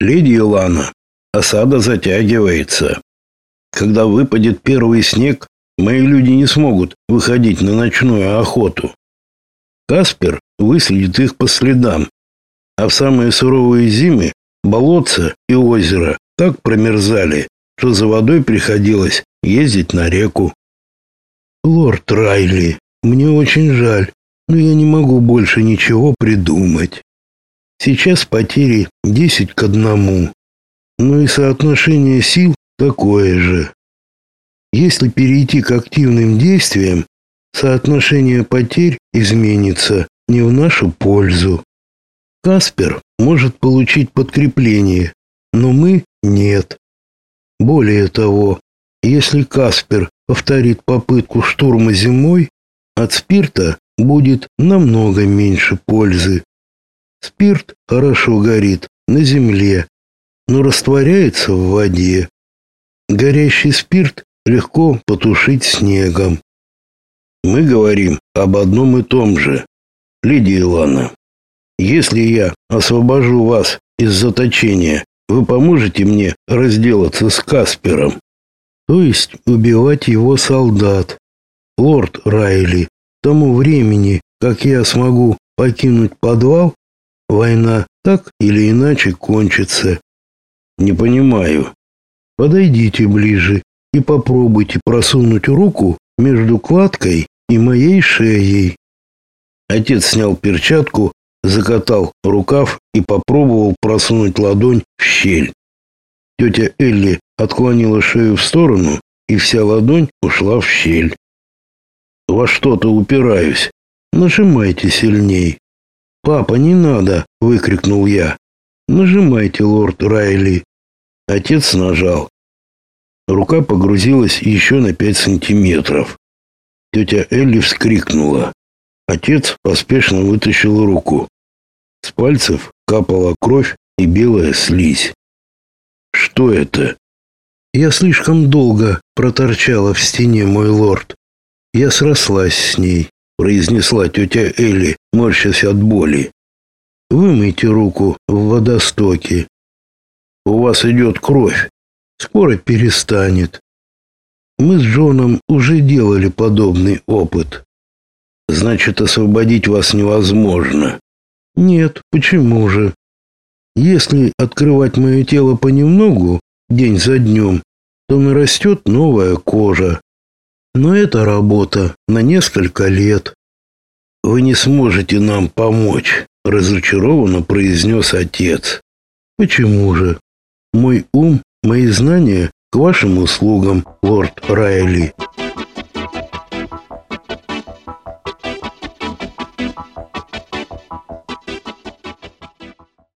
Леди Илана, осада затягивается. Когда выпадет первый снег, мои люди не смогут выходить на ночную охоту. Каспер выследит их по следам, а в самые суровые зимы болотца и озеро так промерзали, что за водой приходилось ездить на реку. Лорд Райли, мне очень жаль, но я не могу больше ничего придумать. Сейчас потери 10 к одному, но и соотношение сил такое же. Если перейти к активным действиям, соотношение потерь изменится не в нашу пользу. Каспер может получить подкрепление, но мы нет. Более того, если Каспер повторит попытку штурма зимой, от спирта будет намного меньше пользы. Спирт хорошо горит на земле, но растворяется в воде. Горящий спирт легко потушить снегом. Мы говорим об одном и том же. Лидия Ивановна, если я освобожу вас из заточения, вы поможете мне разделаться с Каспером? То есть убивать его солдат. Лорд Райли, к тому времени, как я смогу покинуть подвал, война так или иначе кончится. Не понимаю. Подойдите ближе и попробуйте просунуть руку между кладкой и моей шеей. Отец снял перчатку, закатал рукав и попробовал просунуть ладонь в щель. Тетя Элли отклонила шею в сторону, и вся ладонь ушла в щель. Во что-то упираюсь. Нажимайте сильней. Папа, не надо, выкрикнул я. Нажимайте, лорд Райли. Отец нажал. Рука погрузилась еще на пять сантиметров. Тетя Элли вскрикнула. Отец поспешно вытащил руку. С пальцев капала кровь и белая слизь. Что это? Я слишком долго проторчала в стене, мой лорд. Я срослась с ней, произнесла тетя Элли, морщась от боли. Вымойте руку в водостоке. У вас идет кровь. Скоро перестанет. Мы с Джоном уже делали подобный опыт. Значит, освободить вас невозможно. Нет, почему же? Если открывать мое тело понемногу, день за днем, то нарастет новая кожа. Но это работа на несколько лет. Вы не сможете нам помочь, разочарованно произнес отец. Почему же? Мой ум, мои знания к вашим услугам, лорд Райли.